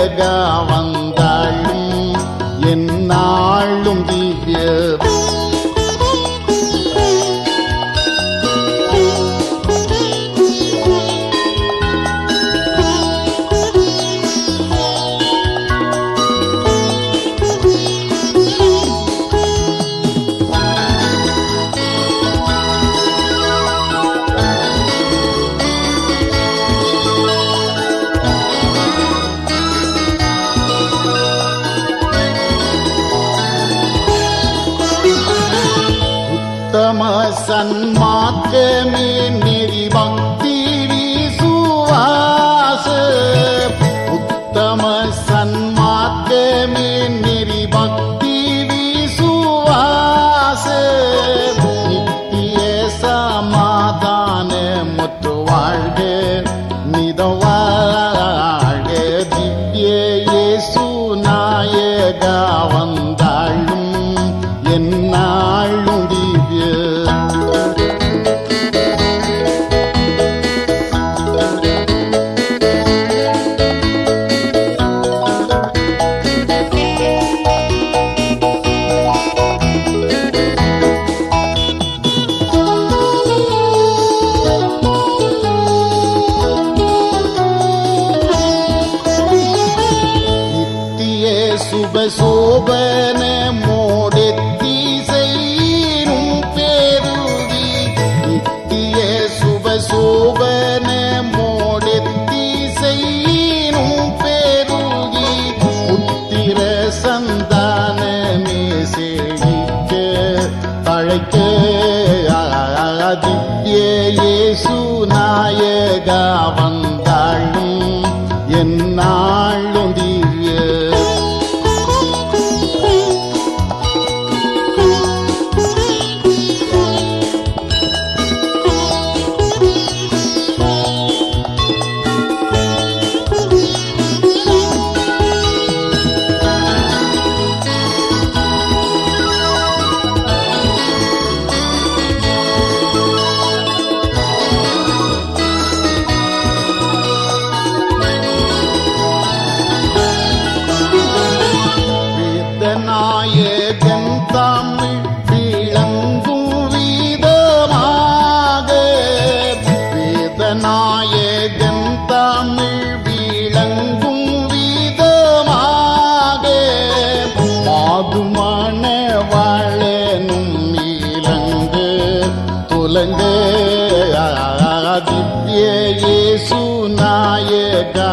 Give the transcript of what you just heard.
நாயகா உத்தம சன்மார்க்கமே நெறி பக்தி விசுவாச உத்தம சன்மார்க்கமே நெறி பக்தி விசுவாச நித்திய சமாதான முற்று வாழ்க நிதவாழ திவ்ய இயேசு நாயகா வந்தாளும் நித்திய சுபசோபன மோடெத்தி செய்யும் பெருகி நித்திய சுபசோபன மோடெத்தி செய்யும் பேருகி புத்திர சந்தானமே சேழிக்க அழைக்க திவ்ய இயேசு நாயகா வந்தாளும் என்னாளும் நாயகன் தமிழ் விளங்கும் வீதமாக வேதநாயகன் தமிழ் விளங்கும் வீதமாக மாதுமான வாழனும் இலங்கு துலங்கு திவ்ய இயேசு நாயகா